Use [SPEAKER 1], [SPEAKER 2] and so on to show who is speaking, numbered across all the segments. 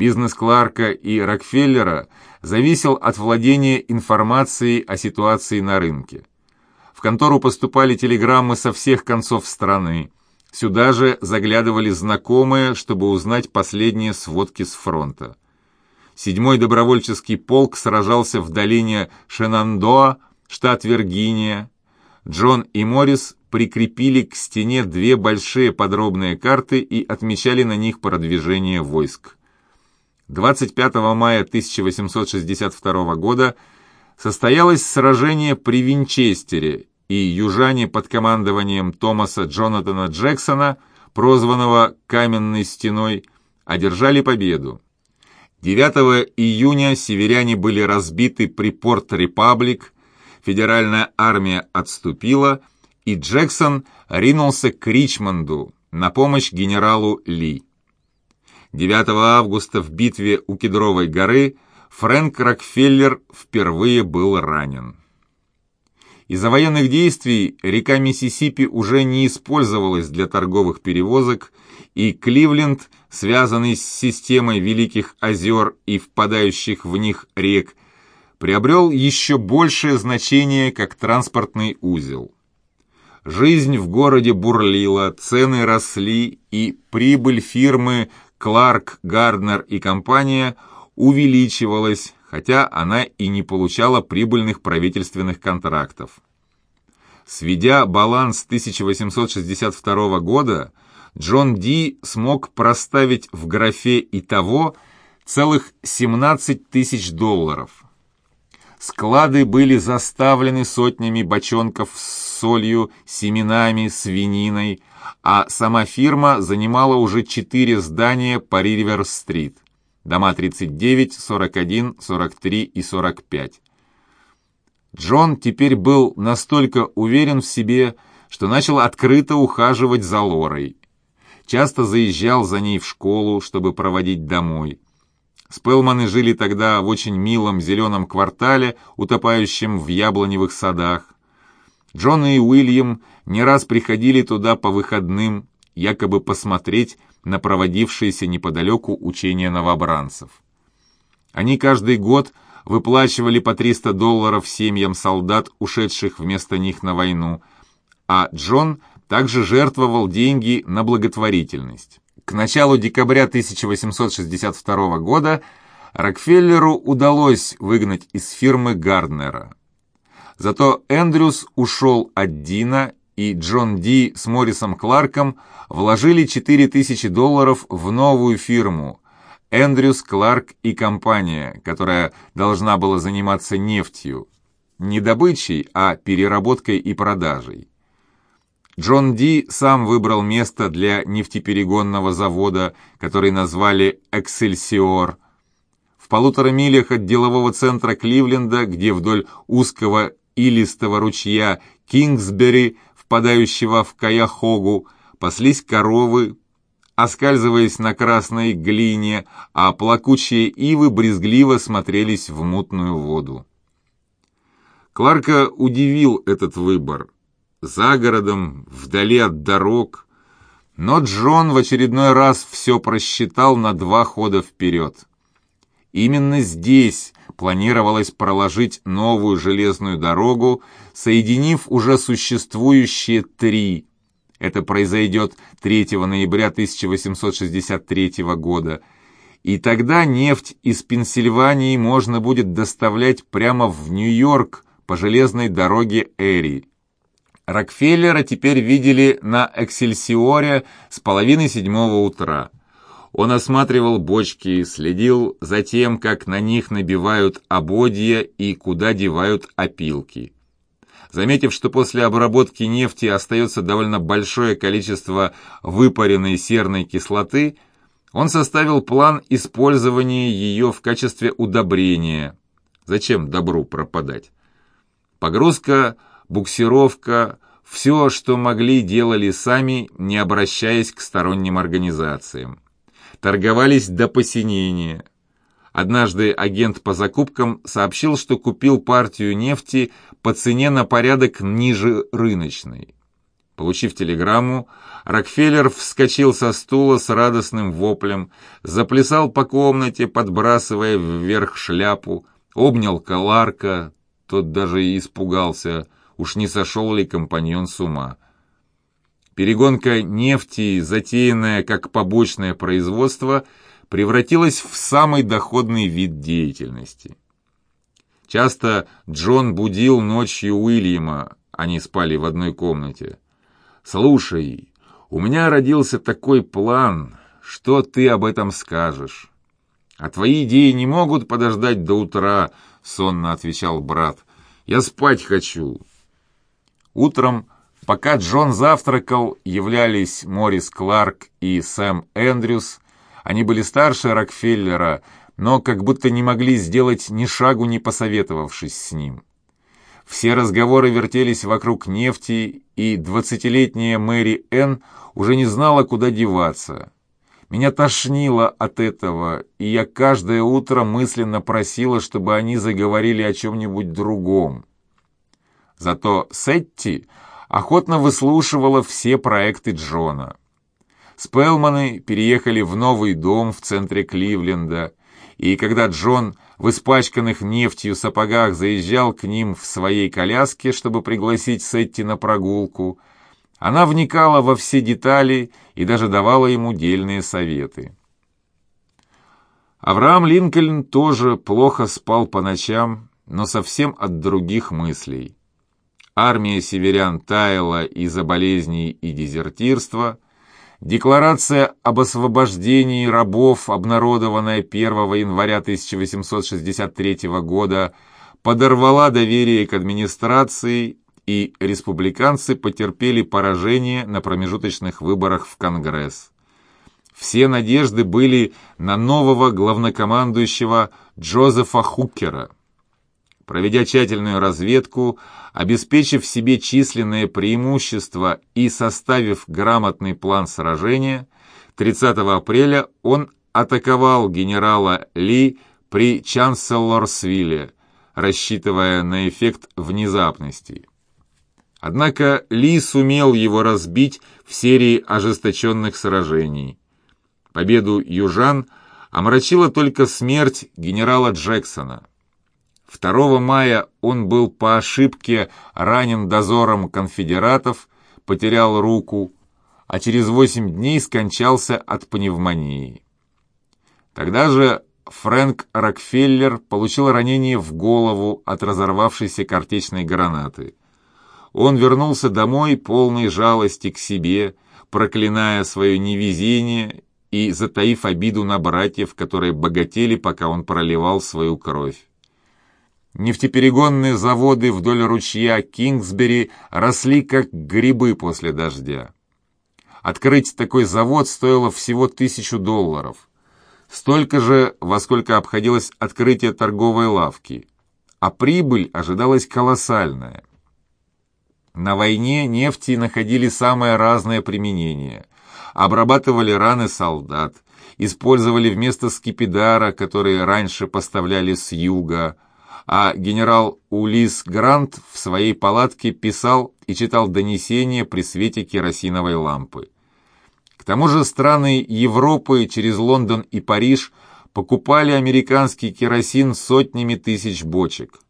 [SPEAKER 1] Бизнес Кларка и Рокфеллера зависел от владения информацией о ситуации на рынке. В контору поступали телеграммы со всех концов страны. Сюда же заглядывали знакомые, чтобы узнать последние сводки с фронта. Седьмой добровольческий полк сражался в долине Шенандоа, штат Виргиния. Джон и Моррис прикрепили к стене две большие подробные карты и отмечали на них продвижение войск. 25 мая 1862 года состоялось сражение при Винчестере, и южане под командованием Томаса Джонатана Джексона, прозванного «Каменной стеной», одержали победу. 9 июня северяне были разбиты при Порт-Репаблик, федеральная армия отступила, и Джексон ринулся к Ричмонду на помощь генералу Ли. 9 августа в битве у Кедровой горы Фрэнк Рокфеллер впервые был ранен. Из-за военных действий река Миссисипи уже не использовалась для торговых перевозок, и Кливленд, связанный с системой Великих озер и впадающих в них рек, приобрел еще большее значение как транспортный узел. Жизнь в городе бурлила, цены росли, и прибыль фирмы Кларк, Гарднер и компания увеличивалась, хотя она и не получала прибыльных правительственных контрактов. Сведя баланс 1862 года, Джон Ди смог проставить в графе и того целых 17 тысяч долларов. Склады были заставлены сотнями бочонков с солью, семенами, свининой, а сама фирма занимала уже четыре здания по Ривер-стрит дома 39, 41, 43 и 45. Джон теперь был настолько уверен в себе, что начал открыто ухаживать за Лорой. Часто заезжал за ней в школу, чтобы проводить домой. Спелманы жили тогда в очень милом зеленом квартале, утопающем в яблоневых садах. Джон и Уильям не раз приходили туда по выходным, якобы посмотреть на проводившиеся неподалеку учения новобранцев. Они каждый год выплачивали по 300 долларов семьям солдат, ушедших вместо них на войну, а Джон также жертвовал деньги на благотворительность. К началу декабря 1862 года Рокфеллеру удалось выгнать из фирмы Гарднера. Зато Эндрюс ушел от Дина и Джон Ди с Моррисом Кларком вложили 4000 долларов в новую фирму Эндрюс Кларк и компания, которая должна была заниматься нефтью, не добычей, а переработкой и продажей. Джон Ди сам выбрал место для нефтеперегонного завода, который назвали «Эксельсиор». В полутора милях от делового центра Кливленда, где вдоль узкого илистого ручья Кингсбери впадающего в Каяхогу, паслись коровы, оскальзываясь на красной глине, а плакучие ивы брезгливо смотрелись в мутную воду. Кларка удивил этот выбор. За городом, вдали от дорог. Но Джон в очередной раз все просчитал на два хода вперед. Именно здесь планировалось проложить новую железную дорогу, соединив уже существующие три. Это произойдет 3 ноября 1863 года. И тогда нефть из Пенсильвании можно будет доставлять прямо в Нью-Йорк по железной дороге Эри. Рокфеллера теперь видели на Эксельсиоре с половины седьмого утра. Он осматривал бочки, следил за тем, как на них набивают ободья и куда девают опилки. Заметив, что после обработки нефти остается довольно большое количество выпаренной серной кислоты, он составил план использования ее в качестве удобрения. Зачем добру пропадать? Погрузка, буксировка, все, что могли, делали сами, не обращаясь к сторонним организациям торговались до посинения. Однажды агент по закупкам сообщил, что купил партию нефти по цене на порядок ниже рыночной. Получив телеграмму, Рокфеллер вскочил со стула с радостным воплем, заплясал по комнате, подбрасывая вверх шляпу, обнял Каларка, тот даже испугался, уж не сошел ли компаньон с ума. Перегонка нефти, затеянная как побочное производство, превратилась в самый доходный вид деятельности. Часто Джон будил ночью Уильяма, они спали в одной комнате. «Слушай, у меня родился такой план, что ты об этом скажешь?» «А твои идеи не могут подождать до утра», — сонно отвечал брат. «Я спать хочу». Утром, пока Джон завтракал, являлись Морис Кларк и Сэм Эндрюс. Они были старше Рокфеллера, но как будто не могли сделать ни шагу, не посоветовавшись с ним. Все разговоры вертелись вокруг нефти, и двадцатилетняя Мэри Энн уже не знала, куда деваться. Меня тошнило от этого, и я каждое утро мысленно просила, чтобы они заговорили о чем-нибудь другом. Зато Сетти охотно выслушивала все проекты Джона. Спелманы переехали в новый дом в центре Кливленда, и когда Джон в испачканных нефтью сапогах заезжал к ним в своей коляске, чтобы пригласить Сетти на прогулку, она вникала во все детали и даже давала ему дельные советы. Авраам Линкольн тоже плохо спал по ночам, но совсем от других мыслей. Армия северян таяла из-за болезней и дезертирства – Декларация об освобождении рабов, обнародованная 1 января 1863 года, подорвала доверие к администрации, и республиканцы потерпели поражение на промежуточных выборах в Конгресс. Все надежды были на нового главнокомандующего Джозефа Хукера – Проведя тщательную разведку, обеспечив себе численное преимущество и составив грамотный план сражения, 30 апреля он атаковал генерала Ли при Чанселлорсвилле, рассчитывая на эффект внезапности. Однако Ли сумел его разбить в серии ожесточенных сражений. Победу южан омрачила только смерть генерала Джексона. 2 мая он был по ошибке ранен дозором конфедератов, потерял руку, а через 8 дней скончался от пневмонии. Тогда же Фрэнк Рокфеллер получил ранение в голову от разорвавшейся картечной гранаты. Он вернулся домой полной жалости к себе, проклиная свое невезение и затаив обиду на братьев, которые богатели, пока он проливал свою кровь. Нефтеперегонные заводы вдоль ручья Кингсбери росли как грибы после дождя. Открыть такой завод стоило всего тысячу долларов. Столько же, во сколько обходилось открытие торговой лавки. А прибыль ожидалась колоссальная. На войне нефти находили самое разное применение. Обрабатывали раны солдат, использовали вместо скипидара, которые раньше поставляли с юга, а генерал Улис Грант в своей палатке писал и читал донесения при свете керосиновой лампы. К тому же страны Европы через Лондон и Париж покупали американский керосин сотнями тысяч бочек.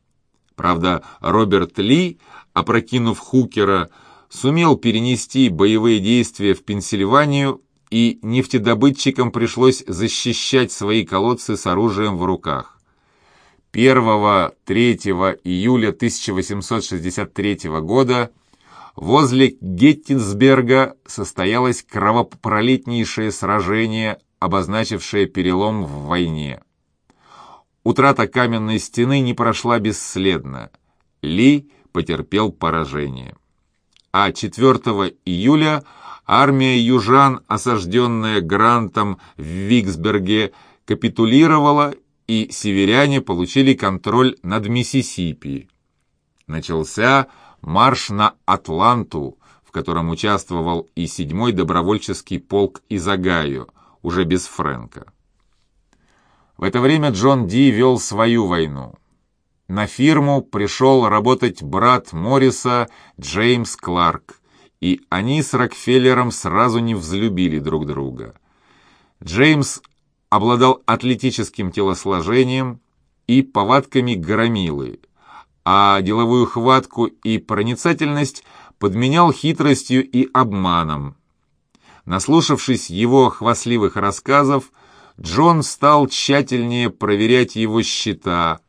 [SPEAKER 1] Правда, Роберт Ли, опрокинув Хукера, сумел перенести боевые действия в Пенсильванию, и нефтедобытчикам пришлось защищать свои колодцы с оружием в руках. 1-3 июля 1863 года возле Геттинсберга состоялось кровопролитнейшее сражение, обозначившее перелом в войне. Утрата каменной стены не прошла бесследно. Ли потерпел поражение. А 4 июля армия южан, осажденная Грантом в Виксберге, капитулировала и северяне получили контроль над Миссисипи. Начался марш на Атланту, в котором участвовал и седьмой добровольческий полк из Огайо, уже без Фрэнка. В это время Джон Ди вел свою войну. На фирму пришел работать брат Морриса Джеймс Кларк, и они с Рокфеллером сразу не взлюбили друг друга. Джеймс обладал атлетическим телосложением и повадками громилы, а деловую хватку и проницательность подменял хитростью и обманом. Наслушавшись его хвастливых рассказов, Джон стал тщательнее проверять его счета,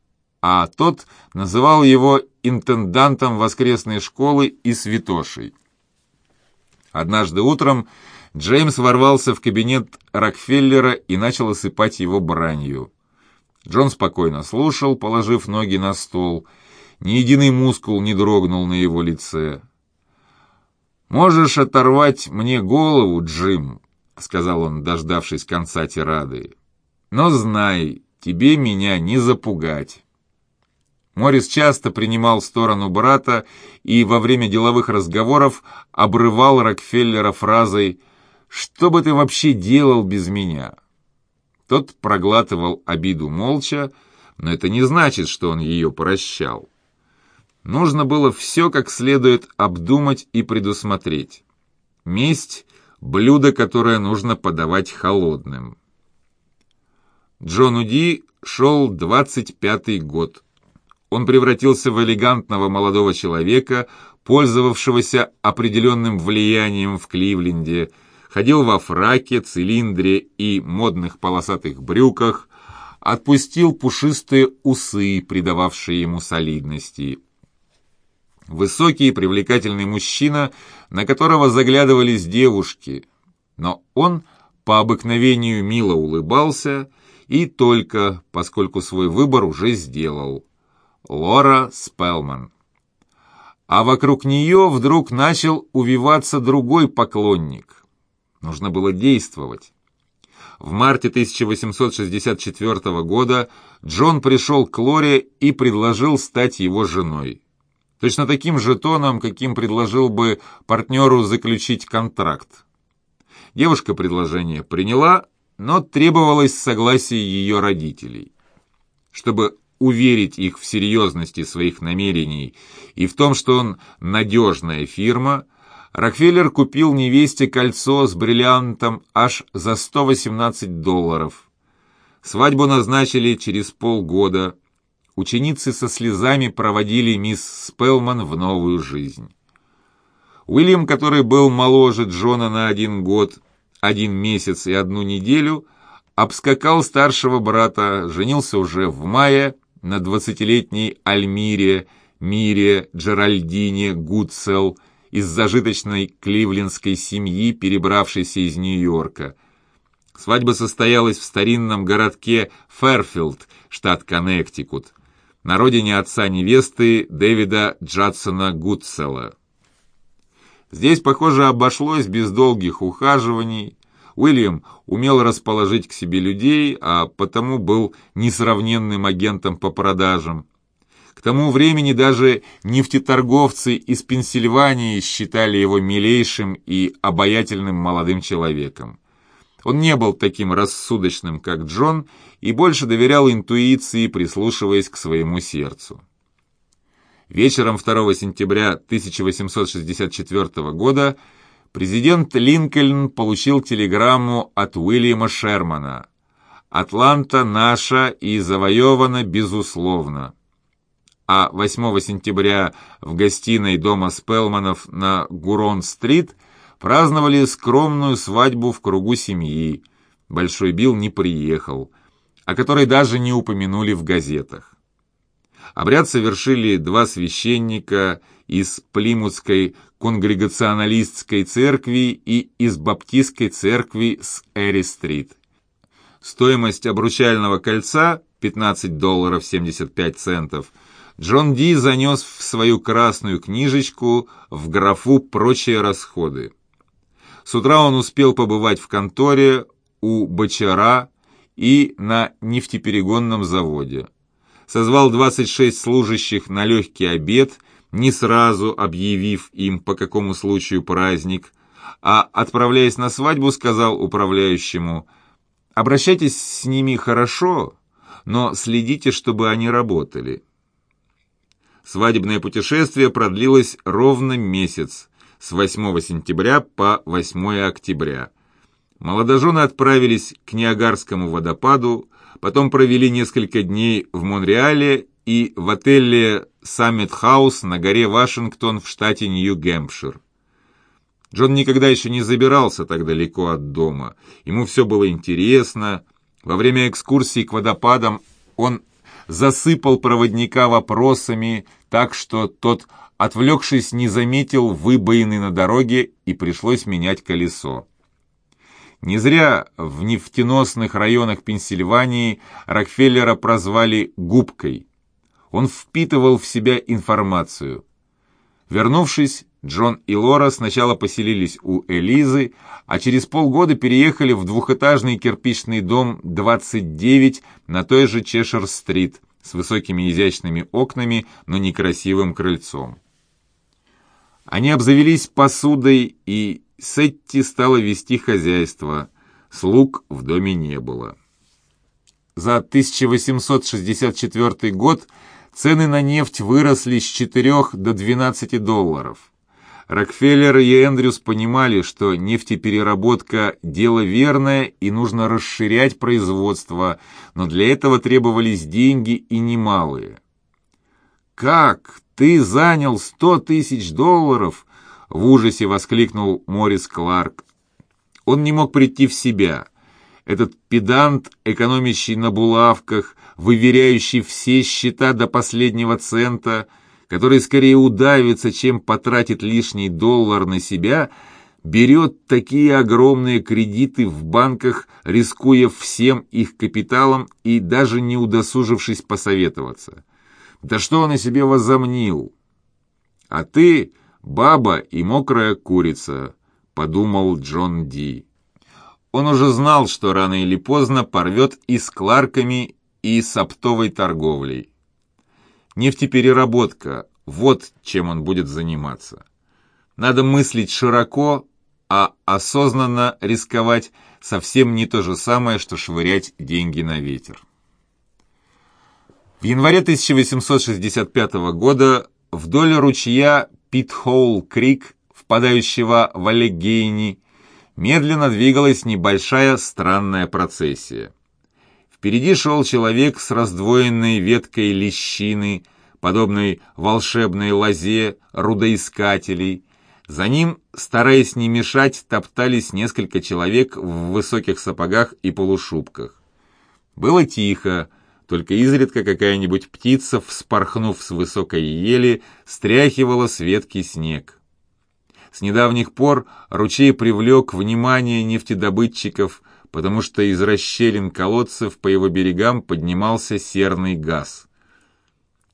[SPEAKER 1] а тот называл его интендантом воскресной школы и святошей. Однажды утром Джеймс ворвался в кабинет Рокфеллера и начал осыпать его бранью. Джон спокойно слушал, положив ноги на стол. Ни единый мускул не дрогнул на его лице. «Можешь оторвать мне голову, Джим», — сказал он, дождавшись конца тирады. «Но знай, тебе меня не запугать». Морис часто принимал сторону брата и во время деловых разговоров обрывал Рокфеллера фразой «Что бы ты вообще делал без меня?» Тот проглатывал обиду молча, но это не значит, что он ее прощал. Нужно было все как следует обдумать и предусмотреть. Месть – блюдо, которое нужно подавать холодным. Джону Ди шел 25-й год он превратился в элегантного молодого человека, пользовавшегося определенным влиянием в Кливленде, ходил во фраке, цилиндре и модных полосатых брюках, отпустил пушистые усы, придававшие ему солидности. Высокий и привлекательный мужчина, на которого заглядывались девушки, но он по обыкновению мило улыбался и только, поскольку свой выбор уже сделал. Лора Спелман. А вокруг нее вдруг начал увиваться другой поклонник. Нужно было действовать. В марте 1864 года Джон пришел к Лоре и предложил стать его женой. Точно таким же тоном, каким предложил бы партнеру заключить контракт. Девушка предложение приняла, но требовалось согласие ее родителей. Чтобы уверить их в серьезности своих намерений и в том, что он надежная фирма, Рокфеллер купил невесте кольцо с бриллиантом аж за 118 долларов. Свадьбу назначили через полгода. Ученицы со слезами проводили мисс Спелман в новую жизнь. Уильям, который был моложе Джона на один год, один месяц и одну неделю, обскакал старшего брата, женился уже в мае на двадцатилетней Альмире, Мире, Джеральдине, Гудсел из зажиточной кливлендской семьи, перебравшейся из Нью-Йорка. Свадьба состоялась в старинном городке Фэрфилд, штат Коннектикут, на родине отца невесты Дэвида Джадсона Гудсела. Здесь, похоже, обошлось без долгих ухаживаний, Уильям умел расположить к себе людей, а потому был несравненным агентом по продажам. К тому времени даже нефтеторговцы из Пенсильвании считали его милейшим и обаятельным молодым человеком. Он не был таким рассудочным, как Джон, и больше доверял интуиции, прислушиваясь к своему сердцу. Вечером 2 сентября 1864 года президент Линкольн получил телеграмму от Уильяма Шермана. «Атланта наша и завоевана безусловно». А 8 сентября в гостиной дома Спелманов на Гурон-стрит праздновали скромную свадьбу в кругу семьи. Большой Билл не приехал, о которой даже не упомянули в газетах. Обряд совершили два священника из Плимутской конгрегационалистской церкви и из баптистской церкви с Эри-стрит. Стоимость обручального кольца 15 долларов 75 центов Джон Ди занес в свою красную книжечку в графу «Прочие расходы». С утра он успел побывать в конторе у Бочара и на нефтеперегонном заводе. Созвал 26 служащих на легкий обед – не сразу объявив им, по какому случаю праздник, а, отправляясь на свадьбу, сказал управляющему, «Обращайтесь с ними хорошо, но следите, чтобы они работали». Свадебное путешествие продлилось ровно месяц. с 8 сентября по 8 октября. Молодожены отправились к Ниагарскому водопаду, потом провели несколько дней в Монреале и в отеле «Саммит Хаус» на горе Вашингтон в штате Нью-Гэмпшир. Джон никогда еще не забирался так далеко от дома. Ему все было интересно. Во время экскурсии к водопадам он засыпал проводника вопросами, так что тот, отвлекшись, не заметил выбоины на дороге и пришлось менять колесо. Не зря в нефтеносных районах Пенсильвании Рокфеллера прозвали «губкой». Он впитывал в себя информацию. Вернувшись, Джон и Лора сначала поселились у Элизы, а через полгода переехали в двухэтажный кирпичный дом 29 на той же Чешир-стрит с высокими изящными окнами, но некрасивым крыльцом. Они обзавелись посудой, и Сетти стала вести хозяйство. Слуг в доме не было. За 1864 год цены на нефть выросли с 4 до 12 долларов. Рокфеллер и Эндрюс понимали, что нефтепереработка – дело верное и нужно расширять производство, но для этого требовались деньги и немалые. «Как? Ты занял сто тысяч долларов?» – в ужасе воскликнул Морис Кларк. Он не мог прийти в себя. Этот педант, экономящий на булавках, выверяющий все счета до последнего цента – который скорее удавится, чем потратит лишний доллар на себя, берет такие огромные кредиты в банках, рискуя всем их капиталом и даже не удосужившись посоветоваться. Да что он о себе возомнил? А ты баба и мокрая курица, подумал Джон Ди. Он уже знал, что рано или поздно порвет и с Кларками, и с оптовой торговлей. Нефтепереработка – вот чем он будет заниматься. Надо мыслить широко, а осознанно рисковать совсем не то же самое, что швырять деньги на ветер. В январе 1865 года вдоль ручья Питхоул-Крик, впадающего в Аллегейни, медленно двигалась небольшая странная процессия. Впереди шел человек с раздвоенной веткой лещины, подобной волшебной лозе рудоискателей. За ним, стараясь не мешать, топтались несколько человек в высоких сапогах и полушубках. Было тихо, только изредка какая-нибудь птица, вспорхнув с высокой ели, стряхивала с ветки снег. С недавних пор ручей привлек внимание нефтедобытчиков, потому что из расщелин колодцев по его берегам поднимался серный газ.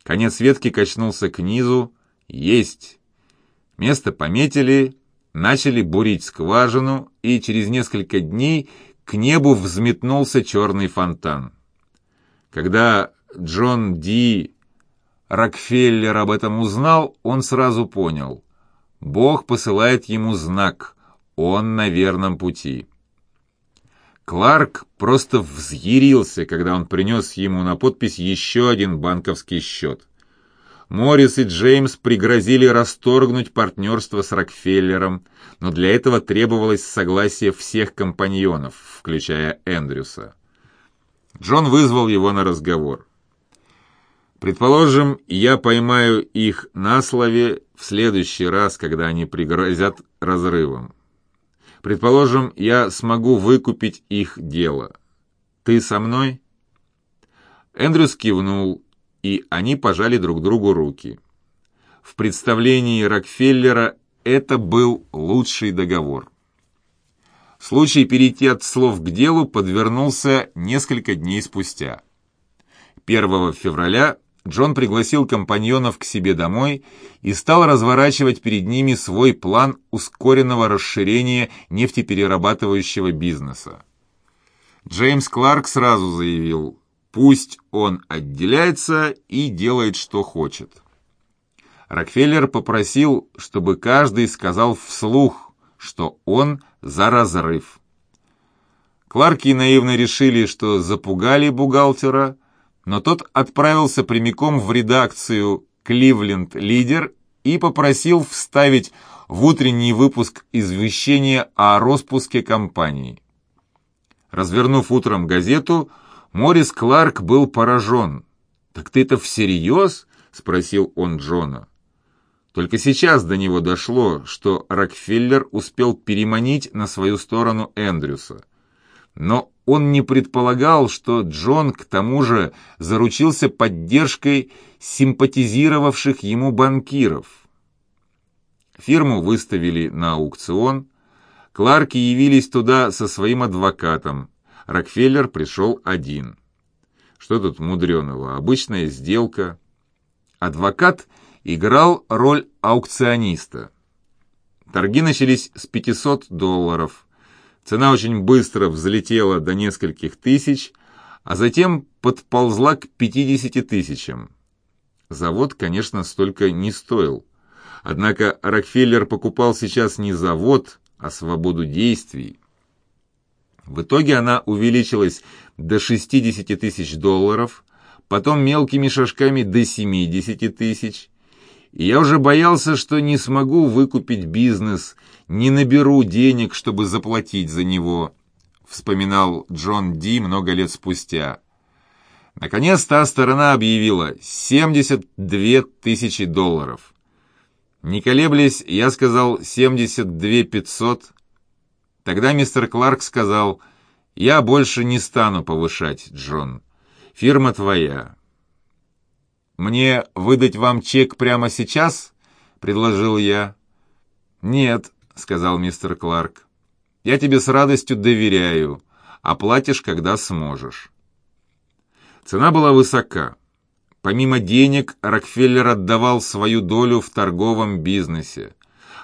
[SPEAKER 1] Конец ветки качнулся к низу. Есть! Место пометили, начали бурить скважину, и через несколько дней к небу взметнулся черный фонтан. Когда Джон Ди Рокфеллер об этом узнал, он сразу понял. Бог посылает ему знак, он на верном пути. Кларк просто взъярился, когда он принес ему на подпись еще один банковский счет. Моррис и Джеймс пригрозили расторгнуть партнерство с Рокфеллером, но для этого требовалось согласие всех компаньонов, включая Эндрюса. Джон вызвал его на разговор. «Предположим, я поймаю их на слове в следующий раз, когда они пригрозят разрывом. Предположим, я смогу выкупить их дело. Ты со мной?» Эндрюс кивнул, и они пожали друг другу руки. В представлении Рокфеллера это был лучший договор. Случай перейти от слов к делу подвернулся несколько дней спустя. 1 февраля Джон пригласил компаньонов к себе домой и стал разворачивать перед ними свой план ускоренного расширения нефтеперерабатывающего бизнеса. Джеймс Кларк сразу заявил, пусть он отделяется и делает, что хочет. Рокфеллер попросил, чтобы каждый сказал вслух, что он за разрыв. Кларки наивно решили, что запугали бухгалтера, но тот отправился прямиком в редакцию «Кливленд Лидер» и попросил вставить в утренний выпуск извещения о распуске компании. Развернув утром газету, Морис Кларк был поражен. «Так ты это всерьез?» — спросил он Джона. Только сейчас до него дошло, что Рокфеллер успел переманить на свою сторону Эндрюса. Но он не предполагал, что Джон к тому же заручился поддержкой симпатизировавших ему банкиров. Фирму выставили на аукцион, Кларки явились туда со своим адвокатом, Рокфеллер пришел один. Что тут мудреного? Обычная сделка. Адвокат играл роль аукциониста. Торги начались с 500 долларов. Цена очень быстро взлетела до нескольких тысяч, а затем подползла к 50 тысячам. Завод, конечно, столько не стоил. Однако Рокфеллер покупал сейчас не завод, а свободу действий. В итоге она увеличилась до 60 тысяч долларов, потом мелкими шажками до 70 тысяч. И я уже боялся, что не смогу выкупить бизнес, не наберу денег, чтобы заплатить за него, вспоминал Джон Ди много лет спустя. Наконец та сторона объявила 72 тысячи долларов. Не колеблясь, я сказал 72 500 Тогда мистер Кларк сказал, «Я больше не стану повышать, Джон. Фирма твоя». «Мне выдать вам чек прямо сейчас?» — предложил я. «Нет», — сказал мистер Кларк. «Я тебе с радостью доверяю. Оплатишь, когда сможешь». Цена была высока. Помимо денег, Рокфеллер отдавал свою долю в торговом бизнесе.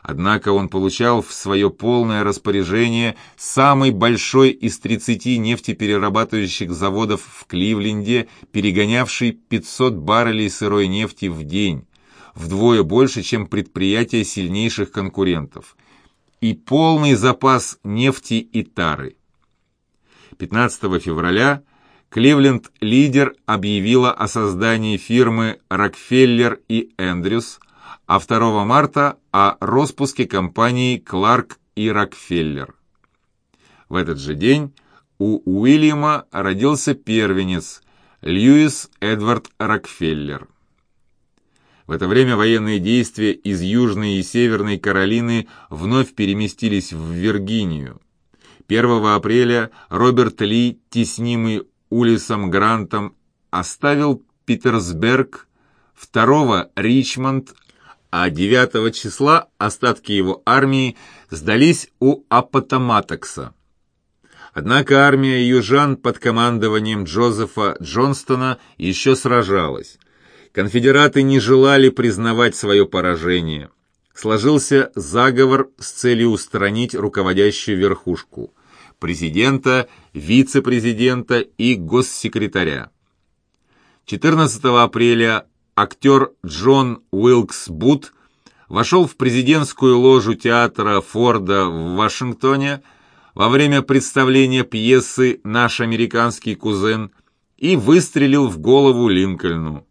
[SPEAKER 1] Однако он получал в свое полное распоряжение самый большой из 30 нефтеперерабатывающих заводов в Кливленде, перегонявший 500 баррелей сырой нефти в день, вдвое больше, чем предприятия сильнейших конкурентов, и полный запас нефти и тары. 15 февраля Кливленд Лидер объявила о создании фирмы Рокфеллер и Эндрюс – а 2 марта о распуске компании «Кларк и Рокфеллер». В этот же день у Уильяма родился первенец Льюис Эдвард Рокфеллер. В это время военные действия из Южной и Северной Каролины вновь переместились в Виргинию. 1 апреля Роберт Ли, теснимый Улисом Грантом, оставил Питерсберг, 2 Ричмонд, а 9 числа остатки его армии сдались у Апатоматокса. Однако армия южан под командованием Джозефа Джонстона еще сражалась. Конфедераты не желали признавать свое поражение. Сложился заговор с целью устранить руководящую верхушку – президента, вице-президента и госсекретаря. 14 апреля актер Джон Уилкс Бут вошел в президентскую ложу театра Форда в Вашингтоне во время представления пьесы «Наш американский кузен» и выстрелил в голову Линкольну.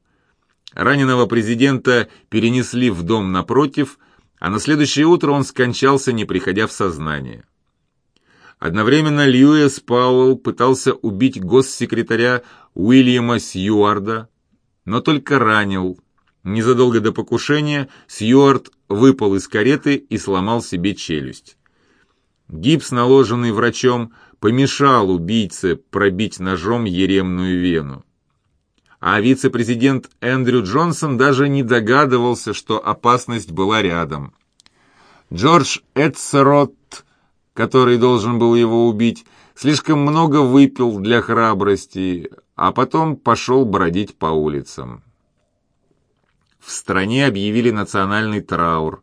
[SPEAKER 1] Раненого президента перенесли в дом напротив, а на следующее утро он скончался, не приходя в сознание. Одновременно Льюис Пауэлл пытался убить госсекретаря Уильяма Сьюарда, но только ранил. Незадолго до покушения Сьюарт выпал из кареты и сломал себе челюсть. Гипс, наложенный врачом, помешал убийце пробить ножом еремную вену. А вице-президент Эндрю Джонсон даже не догадывался, что опасность была рядом. Джордж Эдсерот, который должен был его убить, слишком много выпил для храбрости, а потом пошел бродить по улицам. В стране объявили национальный траур.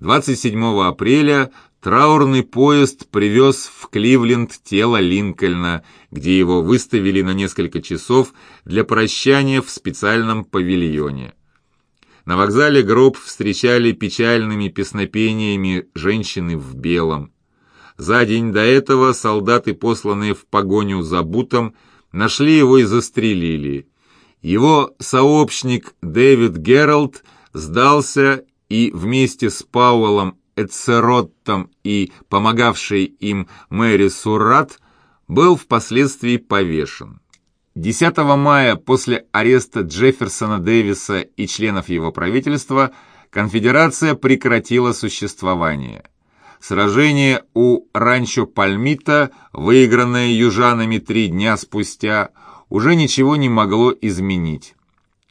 [SPEAKER 1] 27 апреля траурный поезд привез в Кливленд тело Линкольна, где его выставили на несколько часов для прощания в специальном павильоне. На вокзале гроб встречали печальными песнопениями женщины в белом. За день до этого солдаты, посланные в погоню за Бутом, нашли его и застрелили. Его сообщник Дэвид Гералд сдался и вместе с Пауэллом Эцероттом и помогавшей им Мэри Суррат, был впоследствии повешен. 10 мая после ареста Джефферсона Дэвиса и членов его правительства конфедерация прекратила существование. Сражение у Ранчо Пальмита, выигранное южанами три дня спустя, уже ничего не могло изменить.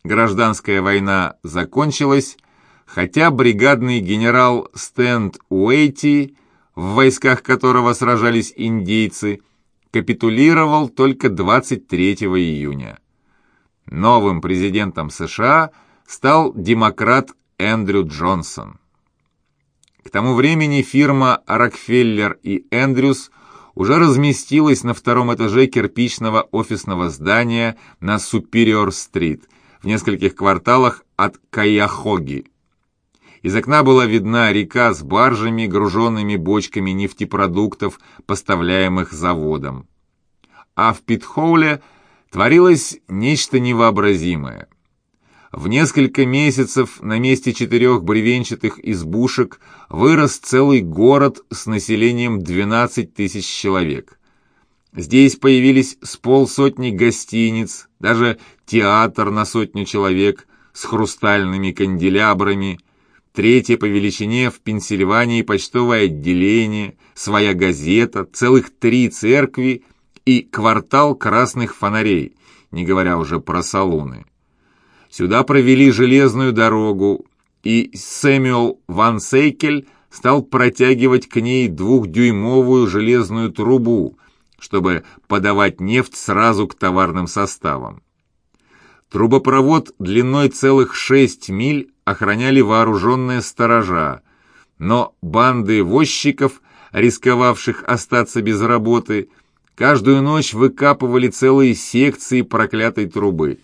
[SPEAKER 1] Гражданская война закончилась, хотя бригадный генерал Стэнд Уэйти, в войсках которого сражались индейцы, капитулировал только 23 июня. Новым президентом США стал демократ Эндрю Джонсон. К тому времени фирма Рокфеллер и Эндрюс уже разместилась на втором этаже кирпичного офисного здания на Супериор-стрит, в нескольких кварталах от Каяхоги. Из окна была видна река с баржами, груженными бочками нефтепродуктов, поставляемых заводом. А в Питхоуле творилось нечто невообразимое. В несколько месяцев на месте четырех бревенчатых избушек вырос целый город с населением 12 тысяч человек. Здесь появились с полсотни гостиниц, даже театр на сотню человек с хрустальными канделябрами, третье по величине в Пенсильвании почтовое отделение, своя газета, целых три церкви и квартал красных фонарей, не говоря уже про салоны. Сюда провели железную дорогу, и Сэмюэл Ван Сейкель стал протягивать к ней двухдюймовую железную трубу, чтобы подавать нефть сразу к товарным составам. Трубопровод длиной целых шесть миль охраняли вооруженные сторожа, но банды возчиков, рисковавших остаться без работы, каждую ночь выкапывали целые секции проклятой трубы.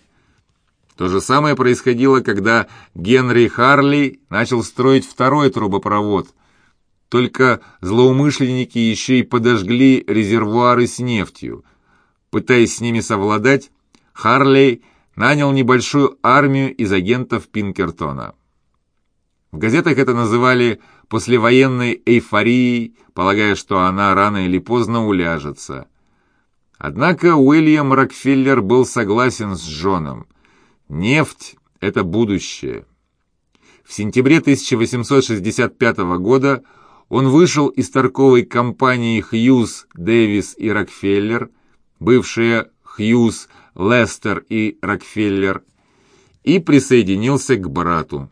[SPEAKER 1] То же самое происходило, когда Генри Харли начал строить второй трубопровод. Только злоумышленники еще и подожгли резервуары с нефтью. Пытаясь с ними совладать, Харлей нанял небольшую армию из агентов Пинкертона. В газетах это называли послевоенной эйфорией, полагая, что она рано или поздно уляжется. Однако Уильям Рокфеллер был согласен с Джоном. Нефть – это будущее. В сентябре 1865 года он вышел из торговой компании Хьюз, Дэвис и Рокфеллер, бывшая Хьюз, Лестер и Рокфеллер, и присоединился к брату.